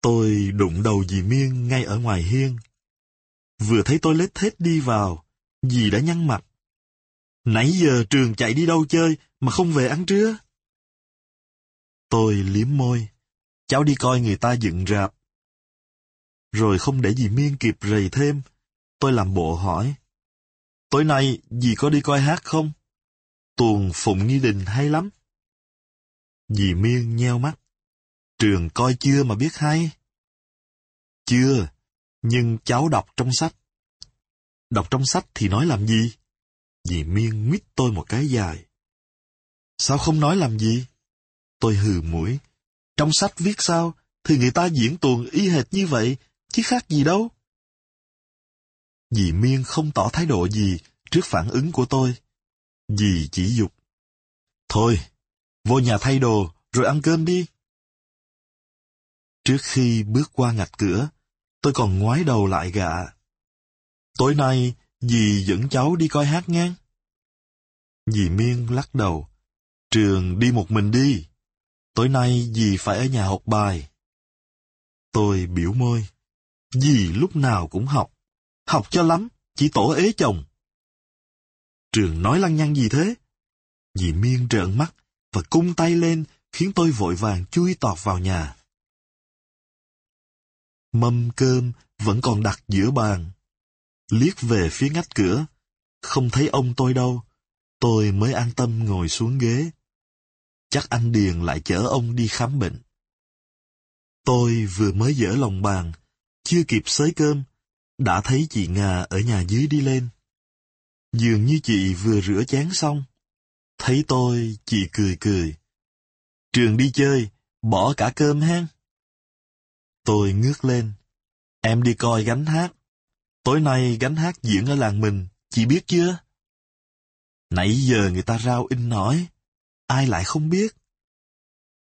Tôi đụng đầu dì Miên ngay ở ngoài hiên. Vừa thấy tôi lết thết đi vào, dì đã nhăn mặt. Nãy giờ trường chạy đi đâu chơi mà không về ăn trưa? Tôi liếm môi. Cháu đi coi người ta dựng rạp. Rồi không để dì Miên kịp rầy thêm, tôi làm bộ hỏi. Tối nay dì có đi coi hát không? Tuồng Phụng Nghi Đình hay lắm. Dì Miên nheo mắt. Trường coi chưa mà biết hay. Chưa, nhưng cháu đọc trong sách. Đọc trong sách thì nói làm gì? Dì Miên nguyết tôi một cái dài. Sao không nói làm gì? Tôi hừ mũi. Trong sách viết sao, thì người ta diễn tuồng y hệt như vậy, chứ khác gì đâu. Dì Miên không tỏ thái độ gì trước phản ứng của tôi. Dì chỉ dục. Thôi, vô nhà thay đồ, rồi ăn cơm đi. Trước khi bước qua ngạch cửa, tôi còn ngoái đầu lại gạ. Tối nay, dì dẫn cháu đi coi hát ngang. Dì Miên lắc đầu. Trường đi một mình đi. Tối nay dì phải ở nhà học bài. Tôi biểu môi. Dì lúc nào cũng học. Học cho lắm, chỉ tổ ế chồng. Trường nói lăng nhăng gì thế? Dì Miên trợn mắt và cung tay lên khiến tôi vội vàng chui tọt vào nhà. Mâm cơm vẫn còn đặt giữa bàn. Liếc về phía ngách cửa, không thấy ông tôi đâu, tôi mới an tâm ngồi xuống ghế. Chắc anh Điền lại chở ông đi khám bệnh. Tôi vừa mới dỡ lòng bàn, chưa kịp xới cơm, đã thấy chị Nga ở nhà dưới đi lên. Dường như chị vừa rửa chén xong. Thấy tôi, chị cười cười. Trường đi chơi, bỏ cả cơm hen. Tôi ngước lên. Em đi coi gánh hát. Tối nay gánh hát diễn ở làng mình, chị biết chưa? Nãy giờ người ta rao in nói Ai lại không biết?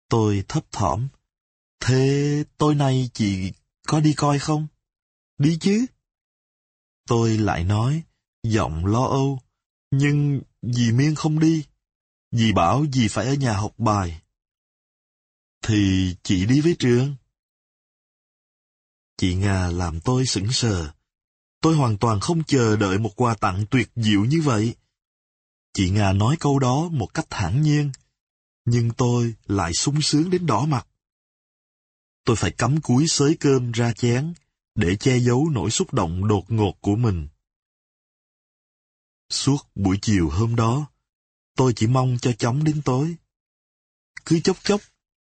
Tôi thấp thỏm. Thế tối nay chị có đi coi không? Đi chứ. Tôi lại nói, giọng lo âu. Nhưng dì Miên không đi. Dì bảo dì phải ở nhà học bài. Thì chị đi với trường. Chị Nga làm tôi sững sờ. Tôi hoàn toàn không chờ đợi một quà tặng tuyệt diệu như vậy. Chị Nga nói câu đó một cách thản nhiên, nhưng tôi lại sung sướng đến đỏ mặt. Tôi phải cắm cúi xới cơm ra chén, để che giấu nỗi xúc động đột ngột của mình. Suốt buổi chiều hôm đó, tôi chỉ mong cho chóng đến tối. Cứ chốc chốc,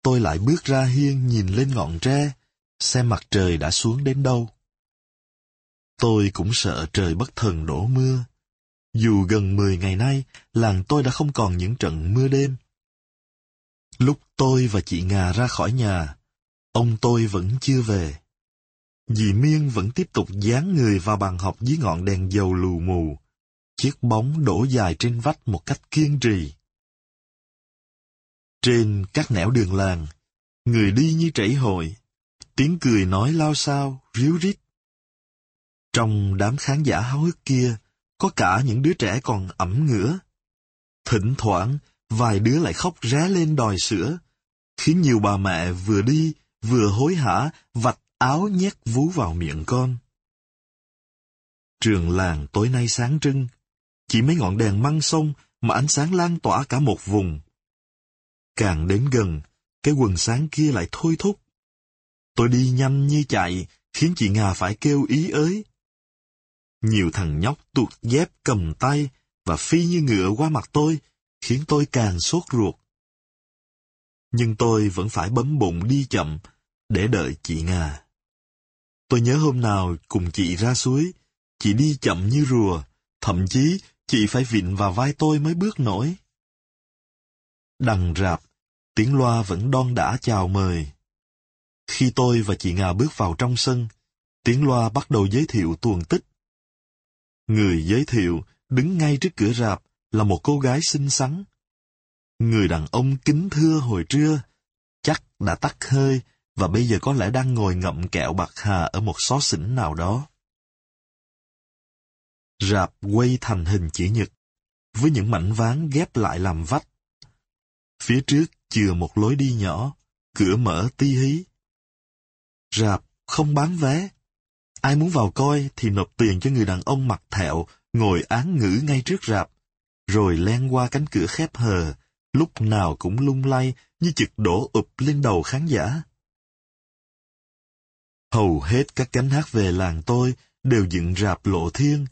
tôi lại bước ra hiên nhìn lên ngọn tre, xem mặt trời đã xuống đến đâu. Tôi cũng sợ trời bất thần đổ mưa. Dù gần 10 ngày nay, làng tôi đã không còn những trận mưa đêm. Lúc tôi và chị Ngà ra khỏi nhà, ông tôi vẫn chưa về. Dì Miên vẫn tiếp tục dán người vào bàn học dưới ngọn đèn dầu lù mù, chiếc bóng đổ dài trên vách một cách kiên trì. Trên các nẻo đường làng, người đi như chảy hội, tiếng cười nói lao sao, ríu rít. Trong đám khán giả háo hức kia, có cả những đứa trẻ còn ẩm ngửa. Thỉnh thoảng, vài đứa lại khóc ré lên đòi sữa, khiến nhiều bà mẹ vừa đi, vừa hối hả, vạch áo nhét vú vào miệng con. Trường làng tối nay sáng trưng, chỉ mấy ngọn đèn măng sông mà ánh sáng lan tỏa cả một vùng. Càng đến gần, cái quần sáng kia lại thôi thúc. Tôi đi nhanh như chạy, khiến chị nga phải kêu ý ới. Nhiều thằng nhóc tuột dép cầm tay và phi như ngựa qua mặt tôi, khiến tôi càng sốt ruột. Nhưng tôi vẫn phải bấm bụng đi chậm để đợi chị nga Tôi nhớ hôm nào cùng chị ra suối, chị đi chậm như rùa, thậm chí chị phải vịn vào vai tôi mới bước nổi. Đằng rạp, tiếng loa vẫn đon đã chào mời. Khi tôi và chị nga bước vào trong sân, tiếng loa bắt đầu giới thiệu tuồng tích. Người giới thiệu đứng ngay trước cửa rạp là một cô gái xinh xắn. Người đàn ông kính thưa hồi trưa, chắc đã tắt hơi và bây giờ có lẽ đang ngồi ngậm kẹo bạc hà ở một xó xỉnh nào đó. Rạp quay thành hình chữ nhật, với những mảnh ván ghép lại làm vách. Phía trước chừa một lối đi nhỏ, cửa mở ti hí. Rạp không bán vé. Ai muốn vào coi thì nộp tiền cho người đàn ông mặt thẹo, ngồi án ngữ ngay trước rạp, rồi len qua cánh cửa khép hờ, lúc nào cũng lung lay như chực đổ ụp lên đầu khán giả. Hầu hết các cánh hát về làng tôi đều dựng rạp lộ thiên.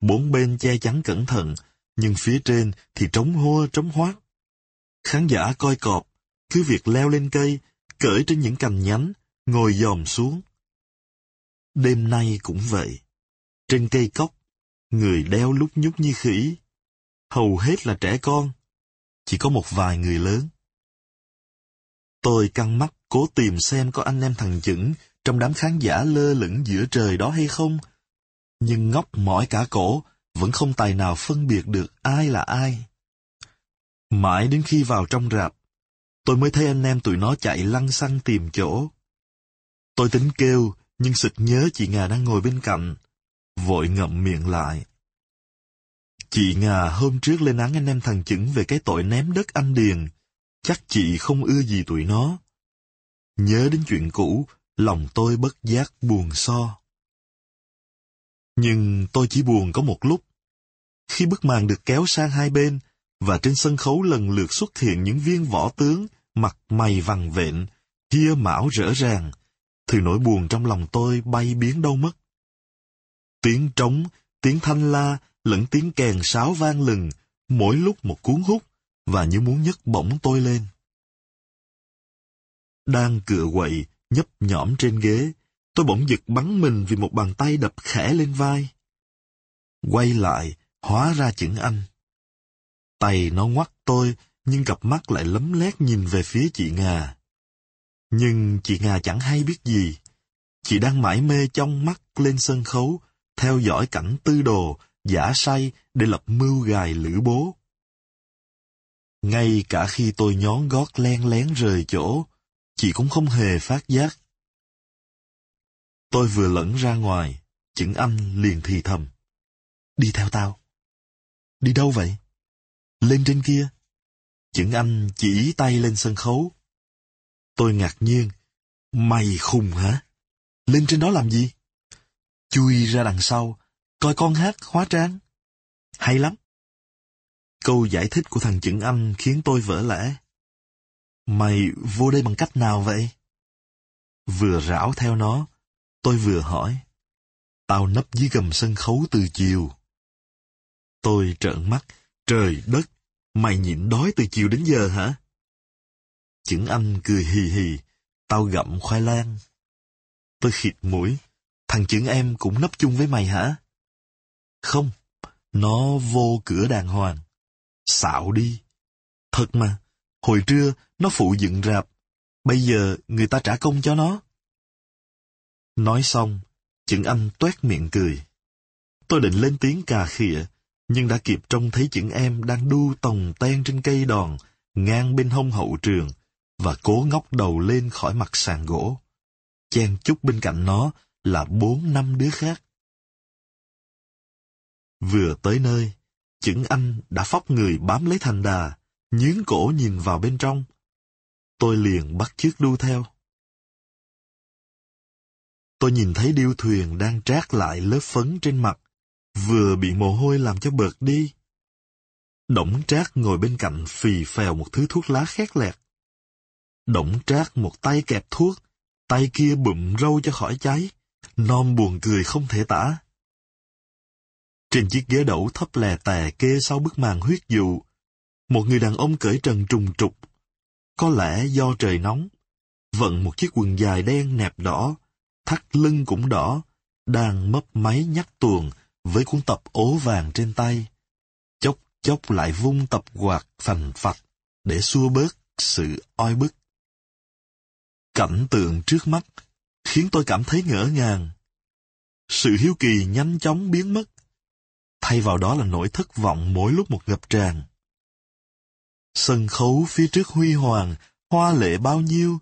Bốn bên che chắn cẩn thận, nhưng phía trên thì trống hô trống hoác. Khán giả coi cọp, cứ việc leo lên cây, cởi trên những cành nhánh, ngồi dòm xuống. Đêm nay cũng vậy. Trên cây cốc, người đeo lúc nhúc như khỉ. Hầu hết là trẻ con. Chỉ có một vài người lớn. Tôi căng mắt cố tìm xem có anh em thằng chững trong đám khán giả lơ lửng giữa trời đó hay không. Nhưng ngóc mỏi cả cổ, vẫn không tài nào phân biệt được ai là ai. Mãi đến khi vào trong rạp, tôi mới thấy anh em tụi nó chạy lăng xăng tìm chỗ. Tôi tính kêu, nhưng sực nhớ chị nga đang ngồi bên cạnh, vội ngậm miệng lại. Chị nga hôm trước lên án anh em thằng chững về cái tội ném đất anh Điền, chắc chị không ưa gì tụi nó. Nhớ đến chuyện cũ, lòng tôi bất giác buồn so. Nhưng tôi chỉ buồn có một lúc. Khi bức màn được kéo sang hai bên, và trên sân khấu lần lượt xuất hiện những viên võ tướng, mặt mày vằn vện, kia mão rỡ ràng, thì nỗi buồn trong lòng tôi bay biến đâu mất. Tiếng trống, tiếng thanh la, lẫn tiếng kèn sáo vang lừng, mỗi lúc một cuốn hút, và như muốn nhấc bổng tôi lên. Đang cựa quậy, nhấp nhõm trên ghế, tôi bỗng giật bắn mình vì một bàn tay đập khẽ lên vai. Quay lại, hóa ra chữ anh. Tay nó ngoắt tôi, nhưng cặp mắt lại lấm lét nhìn về phía chị Ngà. Nhưng chị nga chẳng hay biết gì. Chị đang mải mê trong mắt lên sân khấu, theo dõi cảnh tư đồ, giả say để lập mưu gài lữ bố. Ngay cả khi tôi nhón gót len lén rời chỗ, chị cũng không hề phát giác. Tôi vừa lẫn ra ngoài, chững anh liền thì thầm. Đi theo tao. Đi đâu vậy? Lên trên kia. Chững anh chỉ tay lên sân khấu. Tôi ngạc nhiên. Mày khùng hả? Lên trên đó làm gì? Chui ra đằng sau, coi con hát hóa trang. Hay lắm. Câu giải thích của thằng chững anh khiến tôi vỡ lẽ. Mày vô đây bằng cách nào vậy? Vừa rảo theo nó, tôi vừa hỏi. Tao nấp dưới gầm sân khấu từ chiều. Tôi trợn mắt, trời đất, mày nhịn đói từ chiều đến giờ hả? Chững anh cười hì hì, tao gặm khoai lang. Tôi khịt mũi, thằng chững em cũng nấp chung với mày hả? Không, nó vô cửa đàng hoàng. Xạo đi. Thật mà, hồi trưa nó phụ dựng rạp, bây giờ người ta trả công cho nó. Nói xong, chững anh toét miệng cười. Tôi định lên tiếng cà khịa, nhưng đã kịp trông thấy chững em đang đu tòng ten trên cây đòn, ngang bên hông hậu trường, và cố ngóc đầu lên khỏi mặt sàn gỗ. Chen chúc bên cạnh nó là bốn năm đứa khác. Vừa tới nơi, chững anh đã phóc người bám lấy thành đà, nhướng cổ nhìn vào bên trong. Tôi liền bắt chước đu theo. Tôi nhìn thấy điêu thuyền đang trát lại lớp phấn trên mặt, vừa bị mồ hôi làm cho bợt đi. Đổng trác ngồi bên cạnh phì phèo một thứ thuốc lá khét lẹt. Đổng trác một tay kẹp thuốc, tay kia bụm râu cho khỏi cháy, non buồn cười không thể tả. Trên chiếc ghế đẩu thấp lè tè kê sau bức màn huyết dụ, một người đàn ông cởi trần trùng trục. Có lẽ do trời nóng, vận một chiếc quần dài đen nẹp đỏ, thắt lưng cũng đỏ, đang mấp máy nhắc tuồng với cuốn tập ố vàng trên tay. Chốc chốc lại vung tập quạt phành phạch để xua bớt sự oi bức. Cảnh tượng trước mắt khiến tôi cảm thấy ngỡ ngàng. Sự hiếu kỳ nhanh chóng biến mất. Thay vào đó là nỗi thất vọng mỗi lúc một ngập tràn. Sân khấu phía trước huy hoàng, hoa lệ bao nhiêu,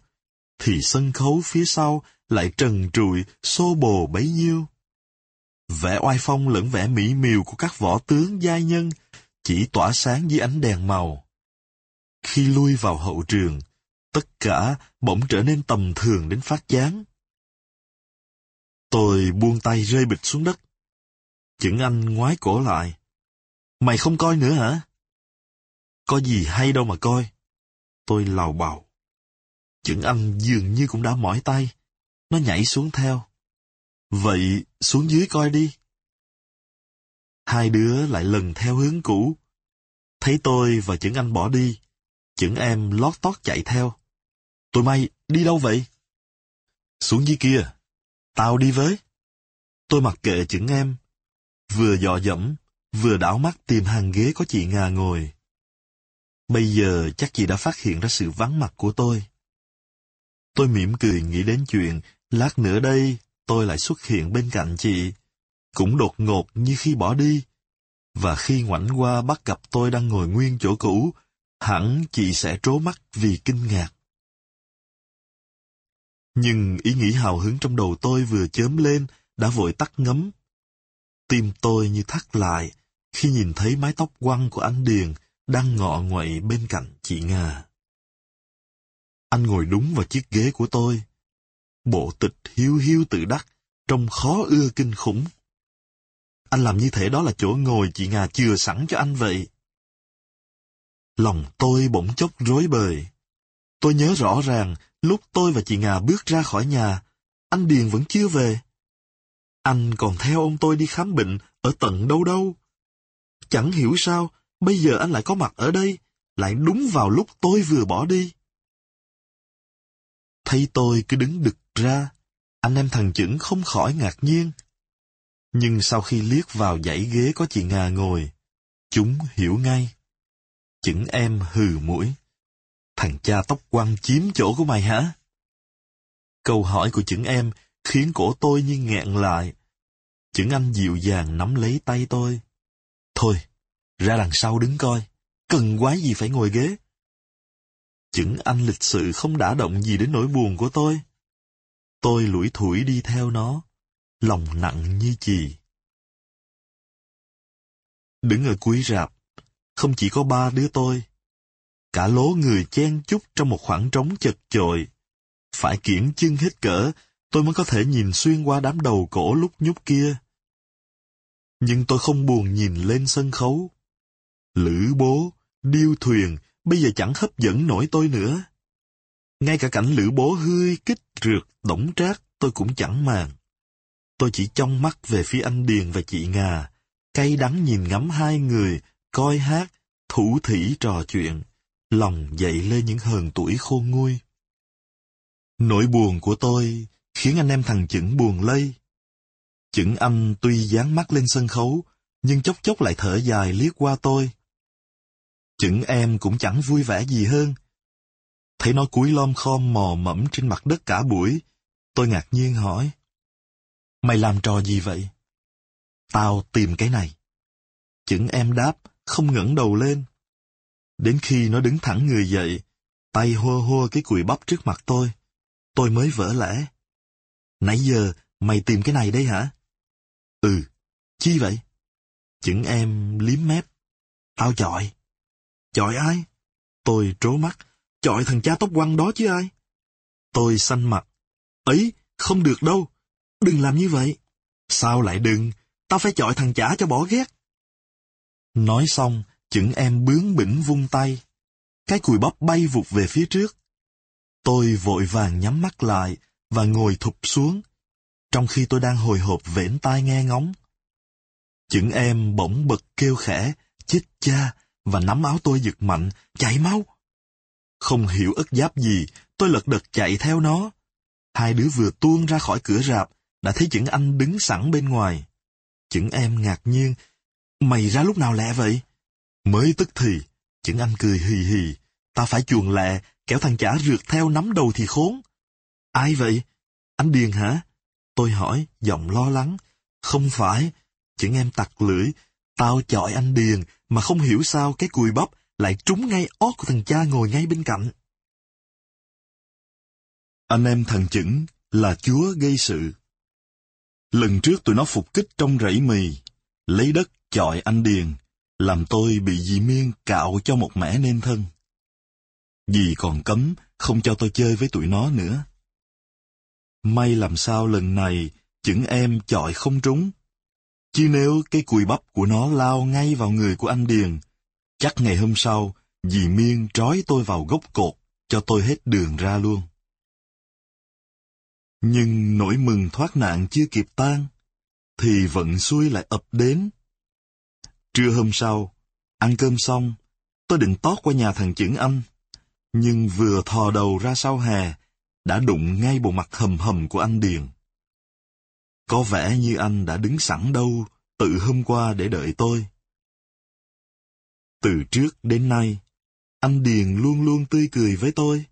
thì sân khấu phía sau lại trần trụi, xô bồ bấy nhiêu. Vẻ oai phong lẫn vẻ mỹ miều của các võ tướng giai nhân chỉ tỏa sáng dưới ánh đèn màu. Khi lui vào hậu trường, tất cả bỗng trở nên tầm thường đến phát chán. Tôi buông tay rơi bịch xuống đất. Chững anh ngoái cổ lại. Mày không coi nữa hả? Có gì hay đâu mà coi. Tôi lào bào. Chững anh dường như cũng đã mỏi tay. Nó nhảy xuống theo. Vậy xuống dưới coi đi. Hai đứa lại lần theo hướng cũ. Thấy tôi và chững anh bỏ đi. Chững em lót tót chạy theo. Tụi mày đi đâu vậy? Xuống dưới kia. Tao đi với. Tôi mặc kệ chững em. Vừa dò dẫm, vừa đảo mắt tìm hàng ghế có chị nga ngồi. Bây giờ chắc chị đã phát hiện ra sự vắng mặt của tôi. Tôi mỉm cười nghĩ đến chuyện, lát nữa đây, tôi lại xuất hiện bên cạnh chị. Cũng đột ngột như khi bỏ đi. Và khi ngoảnh qua bắt gặp tôi đang ngồi nguyên chỗ cũ, hẳn chị sẽ trố mắt vì kinh ngạc. Nhưng ý nghĩ hào hứng trong đầu tôi vừa chớm lên, đã vội tắt ngấm. Tim tôi như thắt lại, khi nhìn thấy mái tóc quăng của anh Điền đang ngọ nguậy bên cạnh chị Nga. Anh ngồi đúng vào chiếc ghế của tôi. Bộ tịch hiu hiu tự đắc, trông khó ưa kinh khủng. Anh làm như thể đó là chỗ ngồi chị Nga chừa sẵn cho anh vậy. Lòng tôi bỗng chốc rối bời. Tôi nhớ rõ ràng, lúc tôi và chị Nga bước ra khỏi nhà, anh Điền vẫn chưa về. Anh còn theo ông tôi đi khám bệnh ở tận đâu đâu. Chẳng hiểu sao, bây giờ anh lại có mặt ở đây, lại đúng vào lúc tôi vừa bỏ đi. Thấy tôi cứ đứng đực ra, anh em thằng chững không khỏi ngạc nhiên. Nhưng sau khi liếc vào dãy ghế có chị Nga ngồi, chúng hiểu ngay. Chững em hừ mũi. Thằng cha tóc quăng chiếm chỗ của mày hả? Câu hỏi của chữ em khiến cổ tôi như nghẹn lại. Chữ anh dịu dàng nắm lấy tay tôi. Thôi, ra đằng sau đứng coi, cần quá gì phải ngồi ghế. Chữ anh lịch sự không đã động gì đến nỗi buồn của tôi. Tôi lủi thủi đi theo nó, lòng nặng như chì. Đứng ở cuối rạp, không chỉ có ba đứa tôi. Cả lố người chen chúc trong một khoảng trống chật chội. Phải kiển chân hết cỡ, tôi mới có thể nhìn xuyên qua đám đầu cổ lúc nhúc kia. Nhưng tôi không buồn nhìn lên sân khấu. Lữ bố, điêu thuyền, bây giờ chẳng hấp dẫn nổi tôi nữa. Ngay cả cảnh lữ bố hươi, kích, rượt, đổng trác, tôi cũng chẳng màng. Tôi chỉ trong mắt về phía anh Điền và chị Ngà, cay đắng nhìn ngắm hai người, coi hát, thủ thỉ trò chuyện, lòng dậy lên những hờn tuổi khôn nguôi. Nỗi buồn của tôi khiến anh em thằng Chững buồn lây. Chững anh tuy dán mắt lên sân khấu, nhưng chốc chốc lại thở dài liếc qua tôi. Chững em cũng chẳng vui vẻ gì hơn. Thấy nó cúi lom khom mò mẫm trên mặt đất cả buổi, tôi ngạc nhiên hỏi. Mày làm trò gì vậy? Tao tìm cái này. Chững em đáp, không ngẩng đầu lên. Đến khi nó đứng thẳng người dậy, tay hô hô cái cùi bắp trước mặt tôi, tôi mới vỡ lẽ. Nãy giờ mày tìm cái này đấy hả? Ừ, chi vậy? Chững em liếm mép. Tao chọi. Chọi ai? Tôi trố mắt. Chọi thằng cha tóc quăng đó chứ ai? Tôi xanh mặt. Ấy, không được đâu. Đừng làm như vậy. Sao lại đừng? Tao phải chọi thằng chả cho bỏ ghét. Nói xong, chững em bướng bỉnh vung tay. Cái cùi bắp bay vụt về phía trước. Tôi vội vàng nhắm mắt lại và ngồi thụp xuống, trong khi tôi đang hồi hộp vểnh tai nghe ngóng. Chững em bỗng bật kêu khẽ, chích cha, và nắm áo tôi giật mạnh, chạy mau. Không hiểu ức giáp gì, tôi lật đật chạy theo nó. Hai đứa vừa tuôn ra khỏi cửa rạp, đã thấy chững anh đứng sẵn bên ngoài. Chững em ngạc nhiên, mày ra lúc nào lẹ vậy? Mới tức thì, chững anh cười hì hì, ta phải chuồn lẹ, kéo thằng chả rượt theo nắm đầu thì khốn. Ai vậy? Anh Điền hả? Tôi hỏi, giọng lo lắng. Không phải, chững em tặc lưỡi, tao chọi anh Điền, mà không hiểu sao cái cùi bắp lại trúng ngay ót của thằng cha ngồi ngay bên cạnh. Anh em thằng chững là chúa gây sự. Lần trước tụi nó phục kích trong rẫy mì, lấy đất chọi anh Điền, làm tôi bị dì Miên cạo cho một mẻ nên thân. Dì còn cấm không cho tôi chơi với tụi nó nữa. May làm sao lần này chững em chọi không trúng. Chứ nếu cái cùi bắp của nó lao ngay vào người của anh Điền, chắc ngày hôm sau, dì Miên trói tôi vào gốc cột, cho tôi hết đường ra luôn. Nhưng nỗi mừng thoát nạn chưa kịp tan, thì vận xuôi lại ập đến. Trưa hôm sau, ăn cơm xong, tôi định tót qua nhà thằng chữ Anh, nhưng vừa thò đầu ra sau hè, đã đụng ngay bộ mặt hầm hầm của anh Điền. Có vẻ như anh đã đứng sẵn đâu từ hôm qua để đợi tôi. Từ trước đến nay, anh Điền luôn luôn tươi cười với tôi.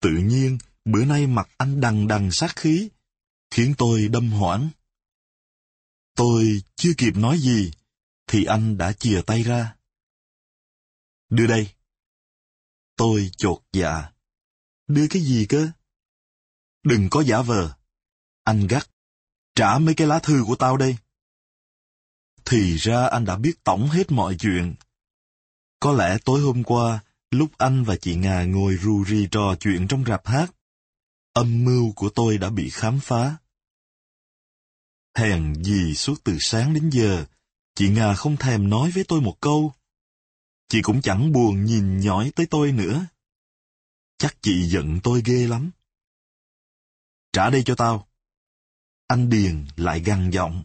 Tự nhiên, bữa nay mặt anh đằng đằng sát khí, khiến tôi đâm hoảng. Tôi chưa kịp nói gì, thì anh đã chìa tay ra. Đưa đây. Tôi chột dạ. Đưa cái gì cơ? Đừng có giả vờ. Anh gắt. Trả mấy cái lá thư của tao đây. Thì ra anh đã biết tổng hết mọi chuyện. Có lẽ tối hôm qua, lúc anh và chị Ngà ngồi ru rì trò chuyện trong rạp hát, âm mưu của tôi đã bị khám phá. Hèn gì suốt từ sáng đến giờ, chị nga không thèm nói với tôi một câu. Chị cũng chẳng buồn nhìn nhói tới tôi nữa. Chắc chị giận tôi ghê lắm. Trả đây cho tao. Anh Điền lại gằn giọng.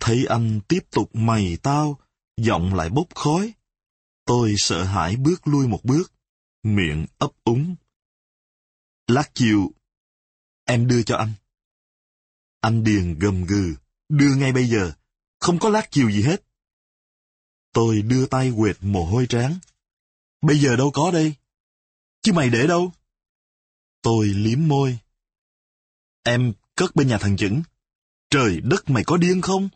Thấy anh tiếp tục mày tao, giọng lại bốc khói. Tôi sợ hãi bước lui một bước, miệng ấp úng. Lát chiều, em đưa cho anh. Anh Điền gầm gừ, đưa ngay bây giờ, không có lát chiều gì hết. Tôi đưa tay quệt mồ hôi trán. Bây giờ đâu có đây. Chứ mày để đâu? Tôi liếm môi. Em cất bên nhà thằng Chững. Trời đất mày có điên không?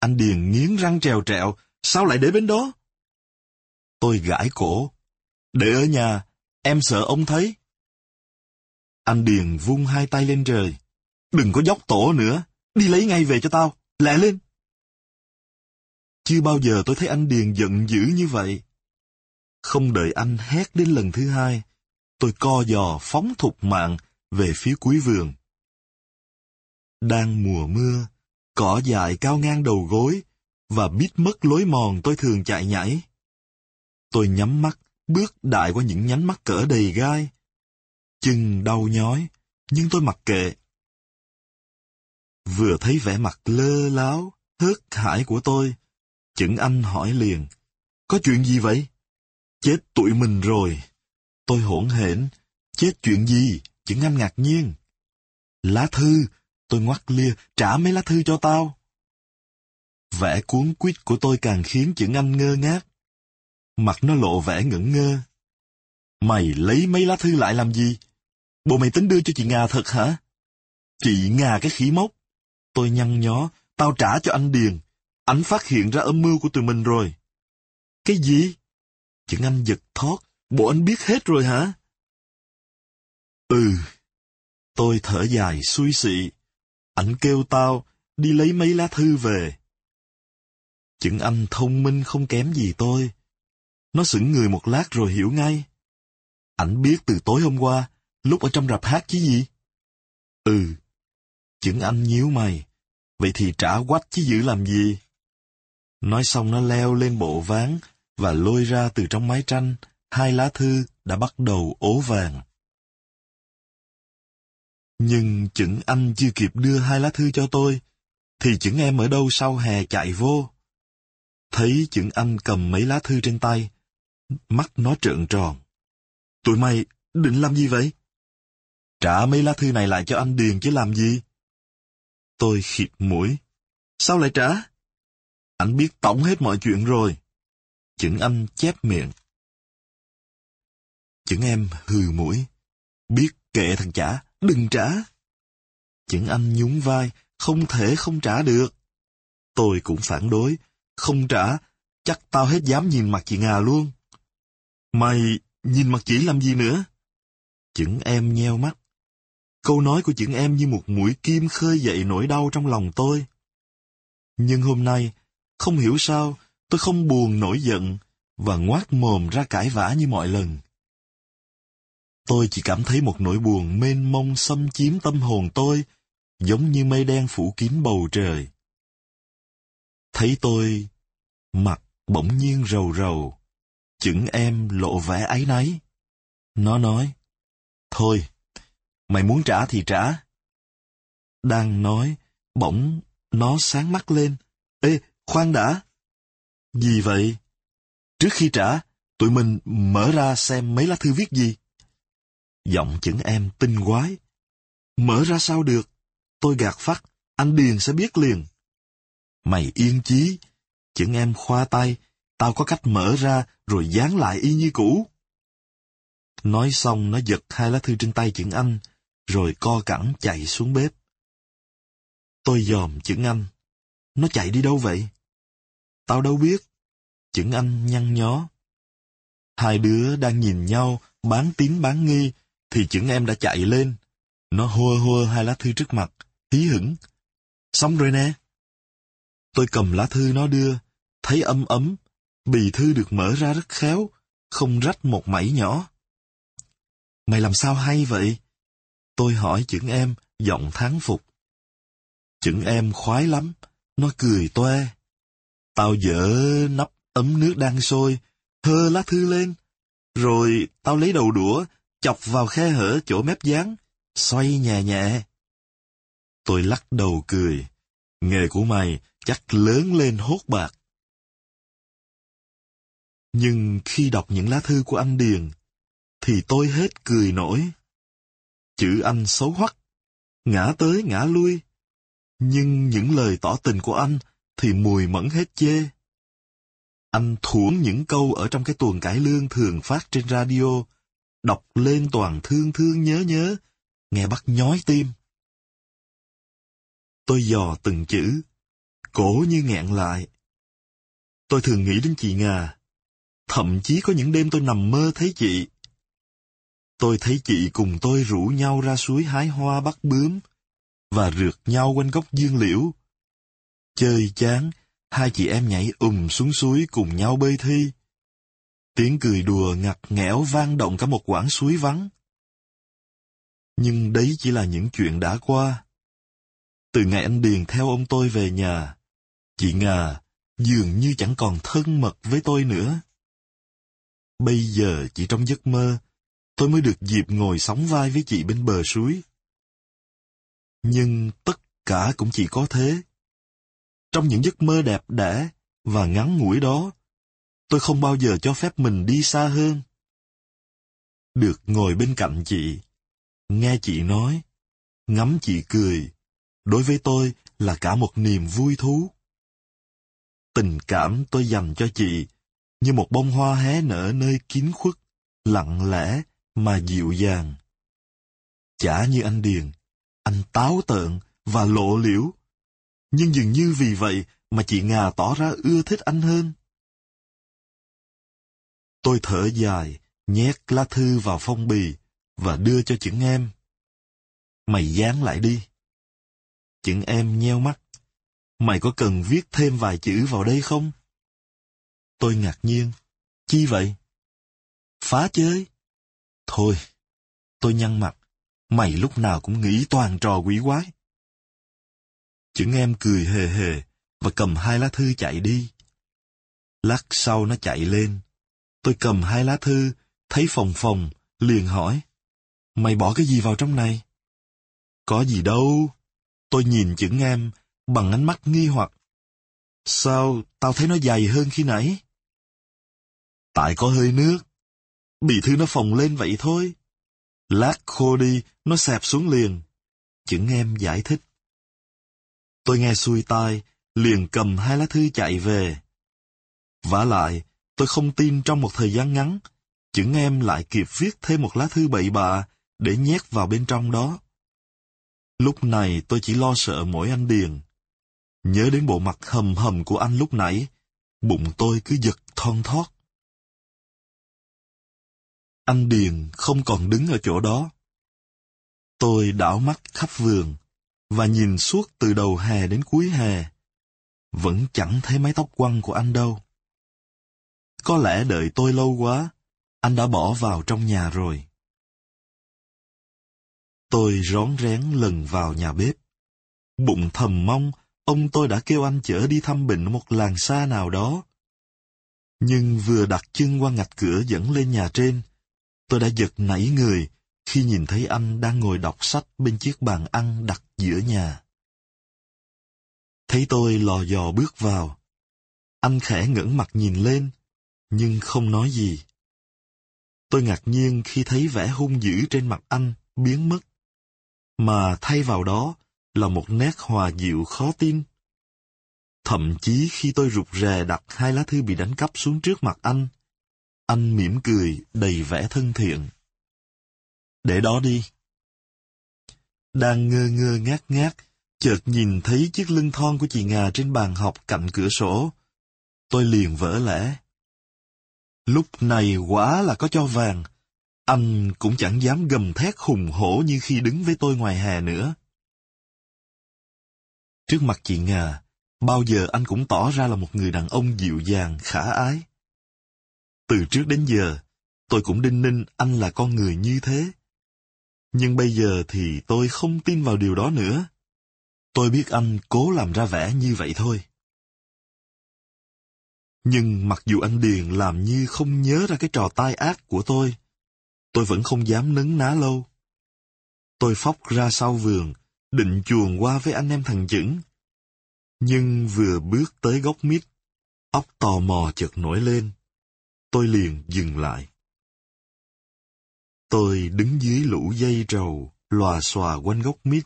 Anh Điền nghiến răng trèo trẹo, sao lại để bên đó? Tôi gãi cổ. Để ở nhà, em sợ ông thấy. Anh Điền vung hai tay lên trời. Đừng có dốc tổ nữa, đi lấy ngay về cho tao, lẹ lên. Chưa bao giờ tôi thấy anh Điền giận dữ như vậy. Không đợi anh hét đến lần thứ hai, tôi co giò phóng thục mạng về phía cuối vườn. Đang mùa mưa, cỏ dại cao ngang đầu gối, và biết mất lối mòn tôi thường chạy nhảy. Tôi nhắm mắt, bước đại qua những nhánh mắt cỡ đầy gai. Chân đau nhói, nhưng tôi mặc kệ. Vừa thấy vẻ mặt lơ láo, hớt hải của tôi, Chững anh hỏi liền, có chuyện gì vậy? Chết tụi mình rồi. Tôi hỗn hển, chết chuyện gì? Chững anh ngạc nhiên. Lá thư, tôi ngoắt lia, trả mấy lá thư cho tao. Vẻ cuốn quýt của tôi càng khiến chững anh ngơ ngác. Mặt nó lộ vẻ ngẩn ngơ. Mày lấy mấy lá thư lại làm gì? Bộ mày tính đưa cho chị nga thật hả? Chị nga cái khỉ mốc. Tôi nhăn nhó, tao trả cho anh Điền. Anh phát hiện ra âm mưu của tụi mình rồi. Cái gì? Chừng anh giật thót, bộ anh biết hết rồi hả? Ừ. Tôi thở dài suy xị. Anh kêu tao đi lấy mấy lá thư về. Chừng anh thông minh không kém gì tôi. Nó sững người một lát rồi hiểu ngay. Ảnh biết từ tối hôm qua, lúc ở trong rạp hát chứ gì? Ừ. Chừng anh nhíu mày. Vậy thì trả quách chứ giữ làm gì? Nói xong nó leo lên bộ ván và lôi ra từ trong máy tranh hai lá thư đã bắt đầu ố vàng. Nhưng chững anh chưa kịp đưa hai lá thư cho tôi, thì chững em ở đâu sau hè chạy vô. Thấy chững anh cầm mấy lá thư trên tay, mắt nó trợn tròn. Tụi mày định làm gì vậy? Trả mấy lá thư này lại cho anh Điền chứ làm gì? Tôi khịt mũi. Sao lại trả? Anh biết tổng hết mọi chuyện rồi. Chững anh chép miệng. Chững em hừ mũi. Biết kệ thằng trả, đừng trả. Chững anh nhún vai, không thể không trả được. Tôi cũng phản đối, không trả, chắc tao hết dám nhìn mặt chị Ngà luôn. Mày nhìn mặt chị làm gì nữa? Chững em nheo mắt. Câu nói của chững em như một mũi kim khơi dậy nỗi đau trong lòng tôi. Nhưng hôm nay, không hiểu sao, tôi không buồn nổi giận và ngoác mồm ra cãi vã như mọi lần. Tôi chỉ cảm thấy một nỗi buồn mênh mông xâm chiếm tâm hồn tôi, giống như mây đen phủ kín bầu trời. Thấy tôi, mặt bỗng nhiên rầu rầu, chững em lộ vẻ áy náy. Nó nói, Thôi, mày muốn trả thì trả. Đang nói, bỗng nó sáng mắt lên. Ê, khoan đã. Gì vậy? Trước khi trả, tụi mình mở ra xem mấy lá thư viết gì. Giọng chững em tinh quái. Mở ra sao được? Tôi gạt phát, anh Điền sẽ biết liền. Mày yên chí. Chững em khoa tay, tao có cách mở ra rồi dán lại y như cũ. Nói xong nó giật hai lá thư trên tay chững anh, rồi co cẳng chạy xuống bếp. Tôi dòm chững anh. Nó chạy đi đâu vậy? Tao đâu biết. Chững anh nhăn nhó. Hai đứa đang nhìn nhau, bán tín bán nghi, thì chững em đã chạy lên. Nó hua hua hai lá thư trước mặt, hí hửng. Xong rồi nè. Tôi cầm lá thư nó đưa, thấy ấm ấm, bì thư được mở ra rất khéo, không rách một mảy nhỏ. Mày làm sao hay vậy? Tôi hỏi chững em, giọng tháng phục. Chững em khoái lắm, nó cười toe. Tao dỡ nắp ấm nước đang sôi, hơ lá thư lên. Rồi tao lấy đầu đũa, chọc vào khe hở chỗ mép dán, xoay nhẹ nhẹ. Tôi lắc đầu cười. Nghề của mày chắc lớn lên hốt bạc. Nhưng khi đọc những lá thư của anh Điền, thì tôi hết cười nổi. Chữ anh xấu hoắc, ngã tới ngã lui. Nhưng những lời tỏ tình của anh thì mùi mẫn hết chê. Anh thuỗng những câu ở trong cái tuần cải lương thường phát trên radio, đọc lên toàn thương thương nhớ nhớ, nghe bắt nhói tim. Tôi dò từng chữ, cổ như nghẹn lại. Tôi thường nghĩ đến chị Ngà. Thậm chí có những đêm tôi nằm mơ thấy chị. Tôi thấy chị cùng tôi rủ nhau ra suối hái hoa bắt bướm và rượt nhau quanh gốc dương liễu. Chơi chán, hai chị em nhảy ùm xuống suối cùng nhau bơi thi. Tiếng cười đùa ngặt nghẽo vang động cả một quãng suối vắng. Nhưng đấy chỉ là những chuyện đã qua. Từ ngày anh Điền theo ông tôi về nhà, chị Ngà dường như chẳng còn thân mật với tôi nữa. Bây giờ chỉ trong giấc mơ, tôi mới được dịp ngồi sóng vai với chị bên bờ suối. Nhưng tất cả cũng chỉ có thế. Trong những giấc mơ đẹp đẽ và ngắn ngủi đó, tôi không bao giờ cho phép mình đi xa hơn. Được ngồi bên cạnh chị, nghe chị nói, ngắm chị cười, đối với tôi là cả một niềm vui thú. Tình cảm tôi dành cho chị như một bông hoa hé nở nơi kín khuất, lặng lẽ mà dịu dàng. Chả như anh Điền, anh táo tợn và lộ liễu. Nhưng dường như vì vậy mà chị nga tỏ ra ưa thích anh hơn. Tôi thở dài, nhét lá thư vào phong bì và đưa cho chữ em. Mày dán lại đi. Chữ em nheo mắt. Mày có cần viết thêm vài chữ vào đây không? Tôi ngạc nhiên. Chi vậy? Phá chơi? Thôi, tôi nhăn mặt. Mày lúc nào cũng nghĩ toàn trò quỷ quái. Chững em cười hề hề và cầm hai lá thư chạy đi. Lát sau nó chạy lên. Tôi cầm hai lá thư, thấy phòng phòng, liền hỏi. Mày bỏ cái gì vào trong này? Có gì đâu. Tôi nhìn chững em bằng ánh mắt nghi hoặc. Sao tao thấy nó dày hơn khi nãy? Tại có hơi nước. Bị thư nó phồng lên vậy thôi. Lát khô đi, nó xẹp xuống liền. Chữ em giải thích. Tôi nghe xuôi tai, liền cầm hai lá thư chạy về. vả lại, tôi không tin trong một thời gian ngắn, chữ em lại kịp viết thêm một lá thư bậy bạ để nhét vào bên trong đó. Lúc này tôi chỉ lo sợ mỗi anh Điền. Nhớ đến bộ mặt hầm hầm của anh lúc nãy, bụng tôi cứ giật thon thót. Anh Điền không còn đứng ở chỗ đó. Tôi đảo mắt khắp vườn, và nhìn suốt từ đầu hè đến cuối hè. Vẫn chẳng thấy mái tóc quăng của anh đâu. Có lẽ đợi tôi lâu quá, anh đã bỏ vào trong nhà rồi. Tôi rón rén lần vào nhà bếp. bụng thầm mong ông tôi đã kêu anh chở đi thăm bệnh một làng xa nào đó. Nhưng vừa đặt chân qua ngạch cửa dẫn lên nhà trên, tôi đã giật nảy người khi nhìn thấy anh đang ngồi đọc sách bên chiếc bàn ăn đặt giữa nhà. Thấy tôi lò dò bước vào, anh khẽ ngẩng mặt nhìn lên, nhưng không nói gì. Tôi ngạc nhiên khi thấy vẻ hung dữ trên mặt anh biến mất, mà thay vào đó là một nét hòa dịu khó tin. Thậm chí khi tôi rụt rè đặt hai lá thư bị đánh cắp xuống trước mặt anh, anh mỉm cười đầy vẻ thân thiện. Để đó đi. Đang ngơ ngơ ngác ngác, chợt nhìn thấy chiếc lưng thon của chị Ngà trên bàn học cạnh cửa sổ. Tôi liền vỡ lẽ. Lúc này quả là có cho vàng, anh cũng chẳng dám gầm thét hùng hổ như khi đứng với tôi ngoài hè nữa. Trước mặt chị Ngà, bao giờ anh cũng tỏ ra là một người đàn ông dịu dàng, khả ái. Từ trước đến giờ, tôi cũng đinh ninh anh là con người như thế. Nhưng bây giờ thì tôi không tin vào điều đó nữa. Tôi biết anh cố làm ra vẻ như vậy thôi. Nhưng mặc dù anh Điền làm như không nhớ ra cái trò tai ác của tôi, tôi vẫn không dám nấn ná lâu. Tôi phóc ra sau vườn, định chuồn qua với anh em thằng chững. Nhưng vừa bước tới gốc mít, óc tò mò chợt nổi lên. Tôi liền dừng lại. Tôi đứng dưới lũ dây trầu, lòa xòa quanh gốc mít,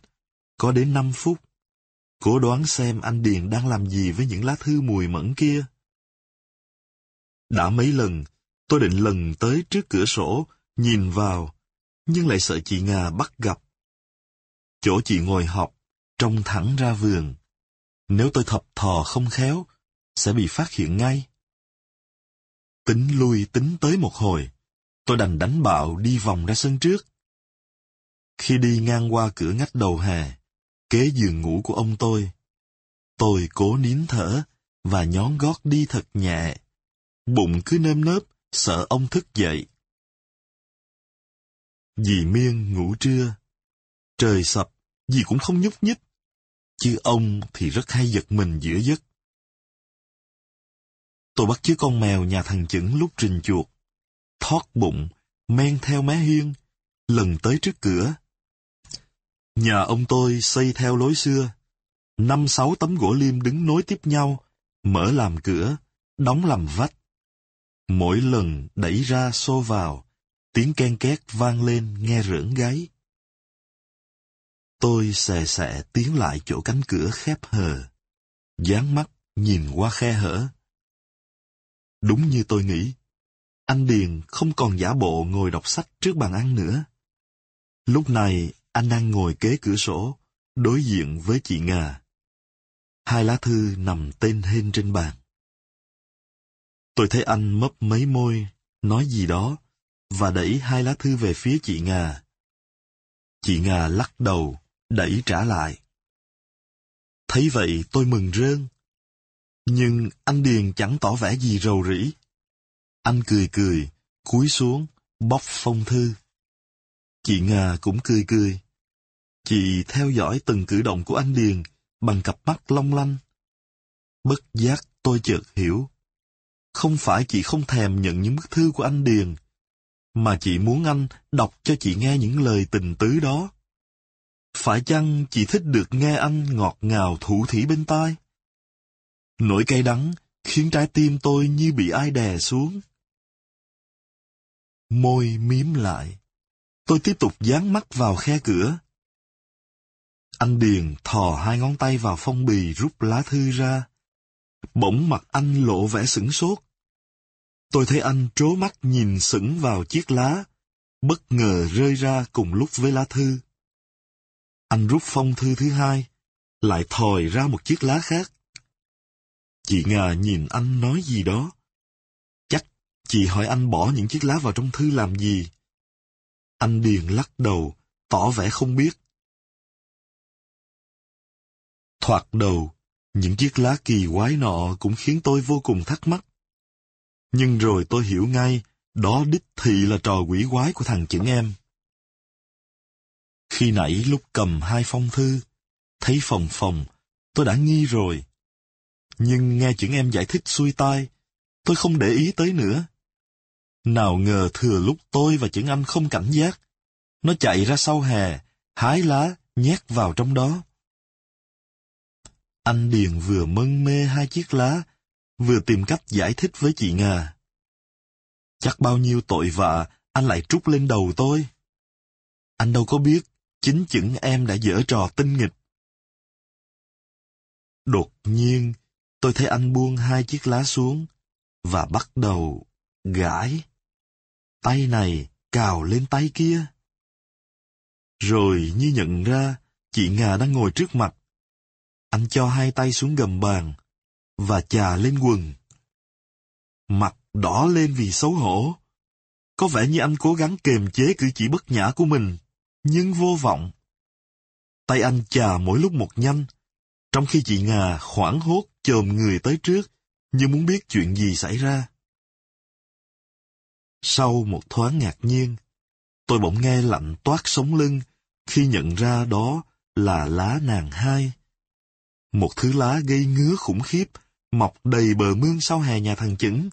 có đến 5 phút. Cố đoán xem anh Điền đang làm gì với những lá thư mùi mẫn kia. Đã mấy lần, tôi định lần tới trước cửa sổ, nhìn vào, nhưng lại sợ chị nga bắt gặp. Chỗ chị ngồi học, trông thẳng ra vườn. Nếu tôi thập thò không khéo, sẽ bị phát hiện ngay. Tính lui tính tới một hồi, tôi đành đánh bạo đi vòng ra sân trước. Khi đi ngang qua cửa ngách đầu hè, kế giường ngủ của ông tôi, tôi cố nín thở và nhón gót đi thật nhẹ. Bụng cứ nơm nớp, sợ ông thức dậy. Dì Miên ngủ trưa. Trời sập, dì cũng không nhúc nhích. Chứ ông thì rất hay giật mình giữa giấc. Tôi bắt chước con mèo nhà thằng chững lúc trình chuột. Thoát bụng, men theo mé hiên, lần tới trước cửa. Nhà ông tôi xây theo lối xưa. Năm sáu tấm gỗ liêm đứng nối tiếp nhau, mở làm cửa, đóng làm vách. Mỗi lần đẩy ra xô vào, tiếng ken két vang lên nghe rỡn gáy. Tôi xè xẹ tiến lại chỗ cánh cửa khép hờ, dán mắt nhìn qua khe hở. Đúng như tôi nghĩ, anh Điền không còn giả bộ ngồi đọc sách trước bàn ăn nữa. Lúc này, anh đang ngồi kế cửa sổ, đối diện với chị Ngà. Hai lá thư nằm tên hên trên bàn. Tôi thấy anh mấp mấy môi, nói gì đó, và đẩy hai lá thư về phía chị Ngà. Chị Ngà lắc đầu, đẩy trả lại. Thấy vậy tôi mừng rơn. Nhưng anh Điền chẳng tỏ vẻ gì rầu rĩ. Anh cười cười, cúi xuống, bóc phong thư. Chị Nga cũng cười cười. Chị theo dõi từng cử động của anh Điền bằng cặp mắt long lanh. Bất giác tôi chợt hiểu. Không phải chị không thèm nhận những bức thư của anh Điền, mà chị muốn anh đọc cho chị nghe những lời tình tứ đó. Phải chăng chị thích được nghe anh ngọt ngào thủ thỉ bên tai? Nỗi cay đắng khiến trái tim tôi như bị ai đè xuống. Môi miếm lại. Tôi tiếp tục dán mắt vào khe cửa. Anh Điền thò hai ngón tay vào phong bì rút lá thư ra. Bỗng mặt anh lộ vẻ sửng sốt. Tôi thấy anh trố mắt nhìn sững vào chiếc lá, bất ngờ rơi ra cùng lúc với lá thư. Anh rút phong thư thứ hai, lại thòi ra một chiếc lá khác. Chị Ngà nhìn anh nói gì đó. Chắc chị hỏi anh bỏ những chiếc lá vào trong thư làm gì. Anh Điền lắc đầu, tỏ vẻ không biết. Thoạt đầu, những chiếc lá kỳ quái nọ cũng khiến tôi vô cùng thắc mắc. Nhưng rồi tôi hiểu ngay, đó đích thị là trò quỷ quái của thằng chữ em. Khi nãy lúc cầm hai phong thư, Thấy phòng phòng, tôi đã nghi rồi. Nhưng nghe chuyện em giải thích xuôi tai, tôi không để ý tới nữa. Nào ngờ thừa lúc tôi và chữ anh không cảnh giác, nó chạy ra sau hè, hái lá, nhét vào trong đó. Anh Điền vừa mân mê hai chiếc lá, vừa tìm cách giải thích với chị nga. Chắc bao nhiêu tội vạ anh lại trút lên đầu tôi. Anh đâu có biết, chính chừng em đã dở trò tinh nghịch. Đột nhiên, tôi thấy anh buông hai chiếc lá xuống và bắt đầu gãi. Tay này cào lên tay kia. Rồi như nhận ra, chị Ngà đang ngồi trước mặt. Anh cho hai tay xuống gầm bàn và chà lên quần. Mặt đỏ lên vì xấu hổ. Có vẻ như anh cố gắng kềm chế cử chỉ bất nhã của mình, nhưng vô vọng. Tay anh chà mỗi lúc một nhanh, trong khi chị Ngà hoảng hốt chồm người tới trước, như muốn biết chuyện gì xảy ra. Sau một thoáng ngạc nhiên, tôi bỗng nghe lạnh toát sống lưng khi nhận ra đó là lá nàng hai. Một thứ lá gây ngứa khủng khiếp, mọc đầy bờ mương sau hè nhà thằng chững.